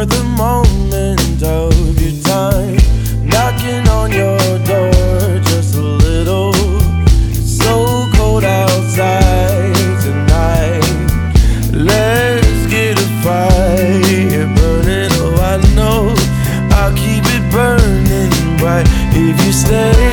for the moment of your time. Knocking on your door just a little. It's so cold outside tonight. Let's get a fire burning. Oh, I know I'll keep it burning bright if you stay.